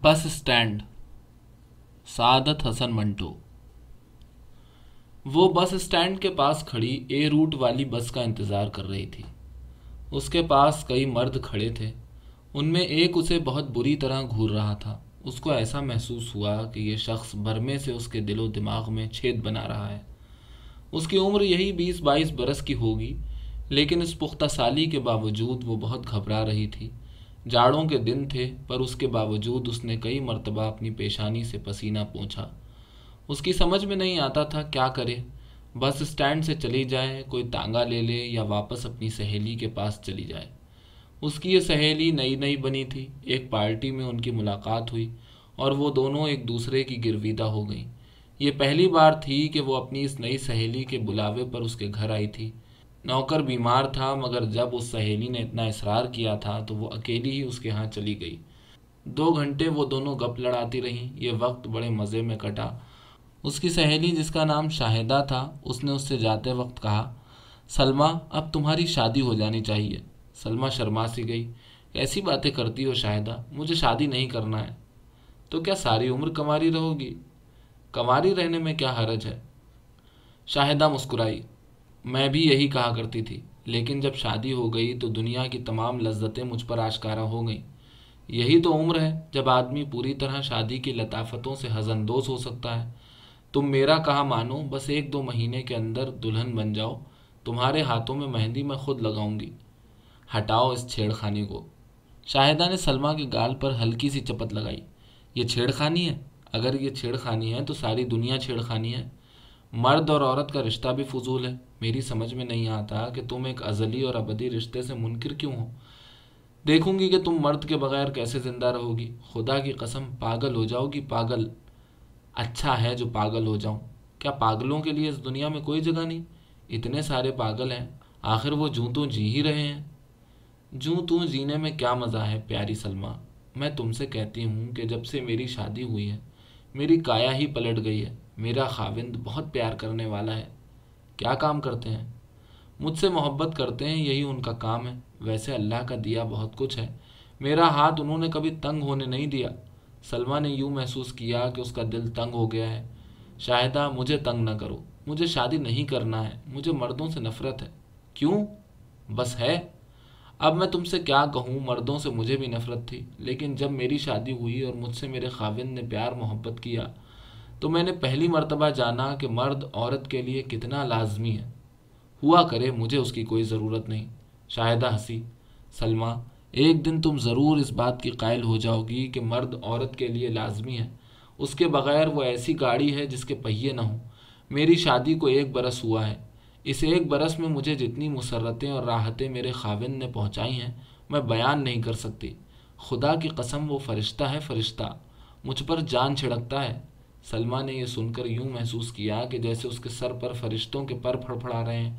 Bus stand Saadat Hasan Manto. وہ bus stand کے پاس کھڑی اے روٹ والی بس کا انتظار کر رہی تھی۔ اس کے پاس کئی مرد کھڑے تھے۔ ان میں ایک اسے بہت بری طرح گھور رہا تھا۔ اس کو ایسا محسوس ہوا کہ یہ شخص برمے سے اس کے دل و دماغ میں چھید بنا رہا ہے۔ اس کی عمر یہی بیس بائیس برس کی ہوگی، لیکن اس پختہ سالی کے باوجود وہ بہت گھبرا رہی تھی۔ جاڑوں کے دن تھے، پر اس کے باوجود اس نے کئی مرتبہ اپنی پیشانی سے پسینہ پہنچا اس کی سمجھ میں نہیں آتا تھا کیا کرے۔ بس اسٹینڈ سے چلی جائے، کوئی تانگا لے لے یا واپس اپنی سہیلی کے پاس چلی جائے۔ اس کی یہ سہیلی نئی نئی بنی تھی۔ ایک پارٹی میں ان کی ملاقات ہوئی اور وہ دونوں ایک دوسرے کی گرویدہ ہو گئیں۔ یہ پہلی بار تھی کہ وہ اپنی اس نئی سہیلی کے بلاوے پر اس کے گھر آئی تھی۔ نوکر بیمار تھا، مگر جب اس سہیلی نے اتنا اصرار کیا تھا تو وہ اکیلی ہی اس کے ہاں چلی گئی۔ دو گھنٹے وہ دونوں گپ لڑاتی رہیں، یہ وقت بڑے مزے میں کٹا۔ اس کی سہیلی، جس کا نام شاہدہ تھا، اس نے اس سے جاتے وقت کہا سلما اب تمہاری شادی ہو جانی چاہیے۔ سلما شرما سی گئی، ایسی باتیں کرتی ہو شاہدہ، مجھے شادی نہیں کرنا ہے۔ تو کیا ساری عمر کماری رہو گی؟ کماری رہنے میں کیا حرج ہے؟ شاہدہ مسکرائی میں بھی یہی کہا کرتی تھی، لیکن جب شادی ہو گئی تو دنیا کی تمام لذتیں مجھ پر آشکارا ہو گئیں۔ یہی تو عمر ہے جب آدمی پوری طرح شادی کی لطافتوں سے ہزندوز ہو سکتا ہے۔ تم میرا کہا مانو، بس ایک دو مہینے کے اندر دلہن بن جاؤ۔ تمہارے ہاتھوں میں مہندی میں خود لگاؤں گی۔ ہٹاؤ اس چھیڑ خانی کو۔ شاہدہ نے سلما کے گال پر ہلکی سی چپت لگائی۔ یہ چھیڑ خانی ہے؟ اگر یہ چھیڑ خانی ہے تو ساری دنیا چھیڑ خانی ہے۔ مرد اور عورت کا رشتہ بھی فضول ہے۔ میری سمجھ میں نہیں آتا کہ تم ایک ازلی اور ابدی رشتے سے منکر کیوں ہو۔ دیکھوں گی کہ تم مرد کے بغیر کیسے زندہ رہو گی خدا کی قسم، پاگل ہو جاؤ گی۔ پاگل اچھا ہے جو پاگل ہو جاؤں۔ کیا پاگلوں کے لیے اس دنیا میں کوئی جگہ نہیں؟ اتنے سارے پاگل ہیں۔ آخر وہ جوں توں جی ہی رہے ہیں۔ جوں توں جینے میں کیا مزہ ہے، پیاری سلما میں تم سے کہتی ہوں کہ جب سے میری شادی ہوئی ہے، میری کایا ہی پلٹ گئی ہے۔ میرا خاوند بہت پیار کرنے والا ہے۔ کیا کام کرتے ہیں؟ مجھ سے محبت کرتے ہیں، یہی ان کا کام ہے۔ ویسے اللہ کا دیا بہت کچھ ہے۔ میرا ہاتھ انہوں نے کبھی تنگ ہونے نہیں دیا۔ سلما نے یوں محسوس کیا کہ اس کا دل تنگ ہو گیا ہے۔ شاہدہ، مجھے تنگ نہ کرو۔ مجھے شادی نہیں کرنا ہے۔ مجھے مردوں سے نفرت ہے۔ کیوں؟ بس ہے۔ اب میں تم سے کیا کہوں؟ مردوں سے مجھے بھی نفرت تھی۔ لیکن جب میری شادی ہوئی اور مجھ سے میرے خاوند نے پیار، محبت کیا تو میں نے پہلی مرتبہ جانا کہ مرد عورت کے لیے کتنا لازمی ہے۔ ہوا کرے، مجھے اس کی کوئی ضرورت نہیں۔ شاہدہ ہنسی۔ سلما ایک دن تم ضرور اس بات کی قائل ہو جاؤ گی کہ مرد عورت کے لیے لازمی ہے۔ اس کے بغیر وہ ایسی گاڑی ہے جس کے پہیے نہ ہوں۔ میری شادی کو ایک برس ہوا ہے۔ اس ایک برس میں مجھے جتنی مسرتیں اور راحتیں میرے خاوند نے پہنچائی ہیں، میں بیان نہیں کر سکتی۔ خدا کی قسم، وہ فرشتہ ہے، فرشتہ۔ مجھ پر جان چھڑکتا ہے۔ سلمہ نے یہ سن کر یوں محسوس کیا کہ جیسے اس کے سر پر فرشتوں کے پر پھڑ پھڑا رہے ہیں۔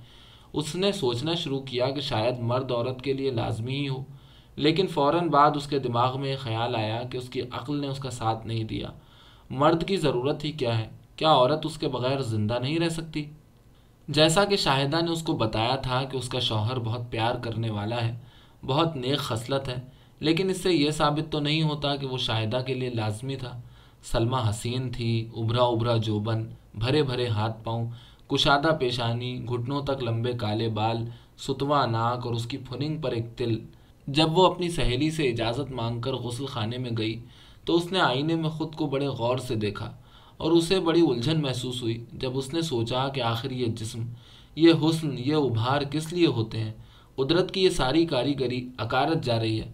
اس نے سوچنا شروع کیا کہ شاید مرد عورت کے لیے لازمی ہی ہو۔ لیکن فوراً بعد اس کے دماغ میں خیال آیا کہ اس کی عقل نے اس کا ساتھ نہیں دیا۔ مرد کی ضرورت ہی کیا ہے؟ کیا عورت اس کے بغیر زندہ نہیں رہ سکتی؟ جیسا کہ شاہدہ نے اس کو بتایا تھا کہ اس کا شوہر بہت پیار کرنے والا ہے، بہت نیک خصلت ہے، لیکن اس سے یہ ثابت تو نہیں ہوتا کہ وہ شاہدہ کے لیے لازمی تھا۔ سلمہ حسین تھی ابھرا ابھرا جوبن، بھرے بھرے ہاتھ پاؤں، کشادہ پیشانی، گھٹنوں تک لمبے کالے بال ستوا ناک اور اس کی پھننگ پر ایک تل۔ جب وہ اپنی سہیلی سے اجازت مانگ کر غسل خانے میں گئی، تو اس نے آئینے میں خود کو بڑے غور سے دیکھا اور اسے بڑی الجھن محسوس ہوئی۔ جب اس نے سوچا کہ آخر یہ جسم، یہ حسن، یہ ابھار کس لیے ہوتے ہیں؟ قدرت کی یہ ساری کاریگری اکارت جا رہی ہے۔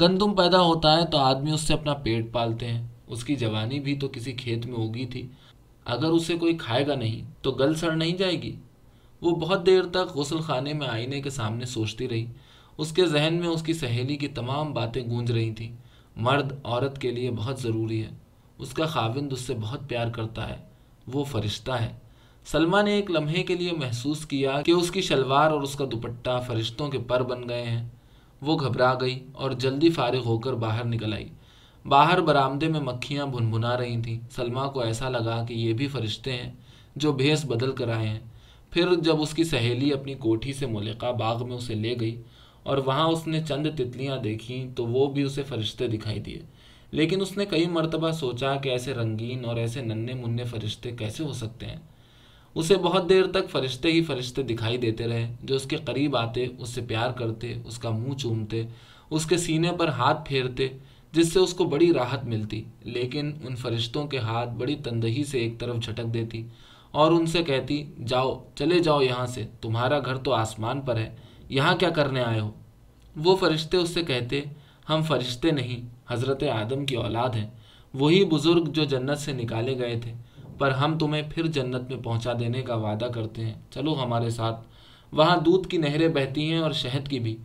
گندم پیدا ہوتا ہے تو آدمی اس سے اپنا پیٹ پالتے ہیں۔ اس کی جوانی بھی تو کسی کھیت میں ہوگی تھی۔ اگر اسے کوئی کھائے گا نہیں تو گل سڑ نہیں جائے گی۔ وہ بہت دیر تک غسل خانے میں آئینے کے سامنے سوچتی رہی۔ اس کے ذہن میں اس کی سہیلی کی تمام باتیں گونج رہی تھیں۔ مرد عورت کے لیے بہت ضروری ہے۔ اس کا خاوند اس سے بہت پیار کرتا ہے۔ وہ فرشتہ ہے۔ سلما نے ایک لمحے کے لیے محسوس کیا کہ اس کی شلوار اور اس کا دوپٹہ فرشتوں کے پر بن گئے ہیں۔ وہ گھبرا گئی اور جلدی فارغ ہو کر باہر نکل آئی۔ باہر برآمدے میں مکھیاں بھنبھنا رہی تھیں۔ سلما کو ایسا لگا کہ یہ بھی فرشتے ہیں جو بھیس بدل کر آئے ہیں۔ پھر جب اس کی سہیلی اپنی کوٹھی سے ملقہ باغ میں اسے لے گئی اور وہاں اس نے چند تتلیاں دیکھیں تو وہ بھی اسے فرشتے دکھائی دیے۔ لیکن اس نے کئی مرتبہ سوچا کہ ایسے رنگین اور ایسے ننے منے فرشتے کیسے ہو سکتے ہیں۔ اسے بہت دیر تک فرشتے ہی فرشتے دکھائی دیتے رہے، جو اس کے قریب آتے، اس سے پیار کرتے، اس کا منہ چومتے، اس کے سینے پر ہاتھ پھیرتے جس سے اس کو بڑی راحت ملتی، لیکن ان فرشتوں کے ہاتھ بڑی تندہی سے ایک طرف جھٹک دیتی اور ان سے کہتی، جاؤ، چلے جاؤ یہاں سے، تمہارا گھر تو آسمان پر ہے، یہاں کیا کرنے آئے ہو؟ وہ فرشتے اس سے کہتے، ہم فرشتے نہیں، حضرت آدم کی اولاد ہیں، وہی بزرگ جو جنت سے نکالے گئے تھے، پر ہم تمہیں پھر جنت میں پہنچا دینے کا وعدہ کرتے ہیں، چلو ہمارے ساتھ۔ وہاں دودھ کی نہریں بہتی ہیں اور شہد کی بھی۔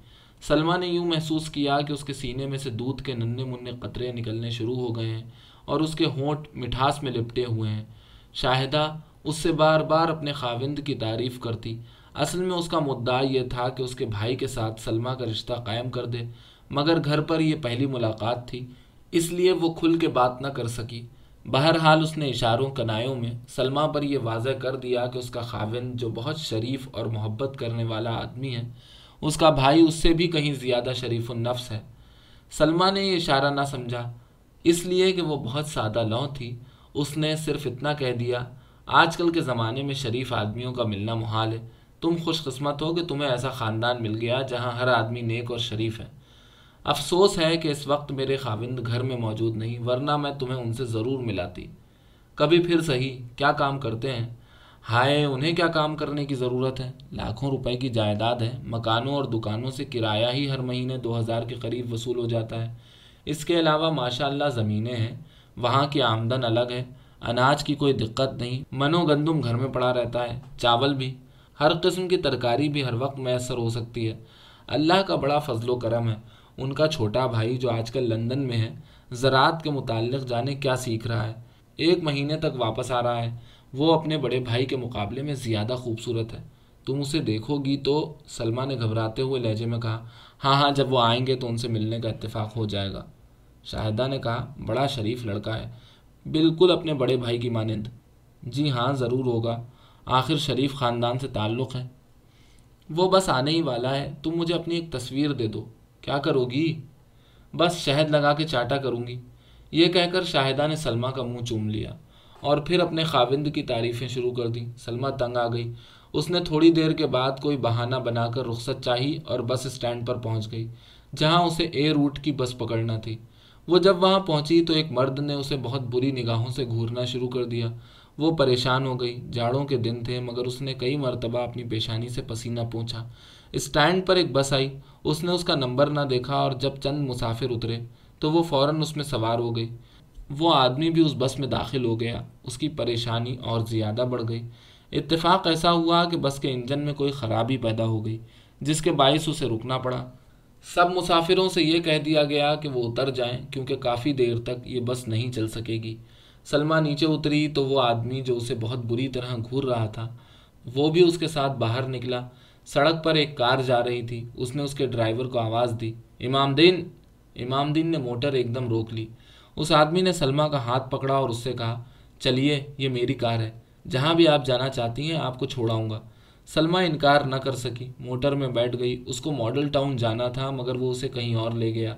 سلما نے یوں محسوس کیا کہ اس کے سینے میں سے دودھ کے ننے منع قطرے نکلنے شروع ہو گئے ہیں اور اس کے ہونٹ مٹھاس میں لپٹے ہوئے ہیں۔ شاہدہ اس سے بار بار اپنے خاوند کی تعریف کرتی۔ اصل میں اس کا مدعا یہ تھا کہ اس کے بھائی کے ساتھ سلما کا رشتہ قائم کر دے، مگر گھر پر یہ پہلی ملاقات تھی، اس لیے وہ کھل کے بات نہ کر سکی۔ بہرحال اس نے اشاروں کنایوں میں سلما پر یہ واضح کر دیا کہ اس کا خاوند جو بہت شریف اور محبت کرنے والا آدمی ہے اس کا بھائی اس سے بھی کہیں زیادہ شریف النفس ہے۔ سلما نے یہ اشارہ نہ سمجھا، اس لیے کہ وہ بہت سادہ لو تھی۔ اس نے صرف اتنا کہہ دیا، آج کل کے زمانے میں شریف آدمیوں کا ملنا محال ہے۔ تم خوش قسمت ہو کہ تمہیں ایسا خاندان مل گیا جہاں ہر آدمی نیک اور شریف ہے۔ افسوس ہے کہ اس وقت میرے خاوند گھر میں موجود نہیں، ورنہ میں تمہیں ان سے ضرور ملاتی۔ کبھی پھر صحیح، کیا کام کرتے ہیں؟ ہائے، انہیں کیا کام کرنے کی ضرورت ہے؟ لاکھوں روپے کی جائیداد ہے۔ مکانوں اور دکانوں سے کرایہ ہی ہر مہینے دو ہزار کے قریب وصول ہو جاتا ہے۔ اس کے علاوہ ماشاء اللہ زمینیں ہیں۔ وہاں کی آمدن الگ ہے۔ اناج کی کوئی دقت نہیں۔ منو گندم گھر میں پڑا رہتا ہے۔ چاول بھی۔ ہر قسم کی ترکاری بھی ہر وقت میسر ہو سکتی ہے۔ اللہ کا بڑا فضل و کرم ہے۔ ان کا چھوٹا بھائی جو آج کل لندن میں ہے، زراعت کے متعلق جانے کیا سیکھ رہا ہے۔ ایک مہینے تک واپس آ رہا ہے۔ وہ اپنے بڑے بھائی کے مقابلے میں زیادہ خوبصورت ہے۔ تم اسے دیکھو گی تو سلما نے گھبراتے ہوئے لہجے میں کہا ہاں ہاں جب وہ آئیں گے تو ان سے ملنے کا اتفاق ہو جائے گا۔ شاہدہ نے کہا، بڑا شریف لڑکا ہے، بالکل اپنے بڑے بھائی کی مانند۔ جی ہاں ضرور ہوگا۔ آخر شریف خاندان سے تعلق ہے۔ وہ بس آنے ہی والا ہے، تم مجھے اپنی ایک تصویر دے دو۔ کیا کرو گی؟ بس شہد لگا کے چاٹا کروں گی۔ یہ کہہ کر شاہدہ نے سلما کا منہ چوم لیا۔ اور پھر اپنے خاوند کی تعریفیں شروع کر دیں۔ سلما تنگ آ گئی۔ اس نے تھوڑی دیر کے بعد کوئی بہانہ بنا کر رخصت چاہی اور بس اسٹینڈ پر پہنچ گئی، جہاں اسے اے روٹ کی بس پکڑنا تھی۔ وہ جب وہاں پہنچی تو ایک مرد نے اسے بہت بری نگاہوں سے گھورنا شروع کر دیا۔ وہ پریشان ہو گئی۔ جاڑوں کے دن تھے، مگر اس نے کئی مرتبہ اپنی پیشانی سے پسینہ پوچھا۔ اسٹینڈ پر ایک بس آئی۔ اس نے اس کا نمبر نہ دیکھا اور جب چند مسافر اترے تو وہ فوراً اس میں سوار ہو گئی۔ وہ آدمی بھی اس بس میں داخل ہو گیا، اس کی پریشانی اور زیادہ بڑھ گئی۔ اتفاق ایسا ہوا کہ بس کے انجن میں کوئی خرابی پیدا ہو گئی، جس کے باعث اسے رکنا پڑا۔ سب مسافروں سے یہ کہہ دیا گیا کہ وہ اتر جائیں، کیونکہ کافی دیر تک یہ بس نہیں چل سکے گی۔ سلما نیچے اتری تو وہ آدمی جو اسے بہت بری طرح گھور رہا تھا، وہ بھی اس کے ساتھ باہر نکلا۔ سڑک پر ایک کار جا رہی تھی، اس نے اس کے ڈرائیور کو آواز دی۔ امام دین امام دین نے موٹر ایک دم روک لی۔ اس آدمی نے سلما کا ہاتھ پکڑا اور اس سے کہا، چلیے، یہ میری کار ہے۔ جہاں بھی آپ جانا چاہتی ہیں، آپ کو چھوڑاؤں گا۔ سلما انکار نہ کر سکی۔ موٹر میں بیٹھ گئی۔ اس کو ماڈل ٹاؤن جانا تھا، مگر وہ اسے کہیں اور لے گیا۔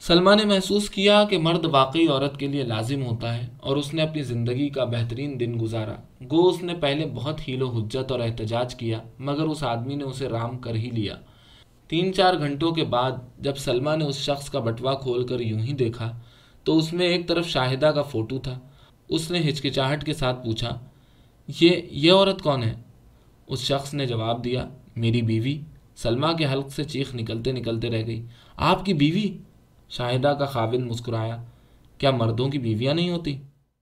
سلما نے محسوس کیا کہ مرد واقعی عورت کے لیے لازم ہوتا ہے اور اس نے اپنی زندگی کا بہترین دن گزارا۔ گو، اس نے پہلے بہت ہیل و حجت اور احتجاج کیا، مگر اس آدمی نے اسے رام کر ہی لیا۔ تین چار گھنٹوں کے بعد، جب سلما نے اس شخص کا بٹوا کھول کر یوں ہی دیکھا تو اس میں ایک طرف شاہدہ کا فوٹو تھا۔ اس نے ہچکچاہٹ کے ساتھ پوچھا، یہ یہ عورت کون ہے؟ اس شخص نے جواب دیا، میری بیوی۔ سلما کے حلق سے چیخ نکلتے نکلتے رہ گئی۔ آپ کی بیوی؟ شاہدہ کا خاوند مسکرایا، کیا مردوں کی بیویاں نہیں ہوتی؟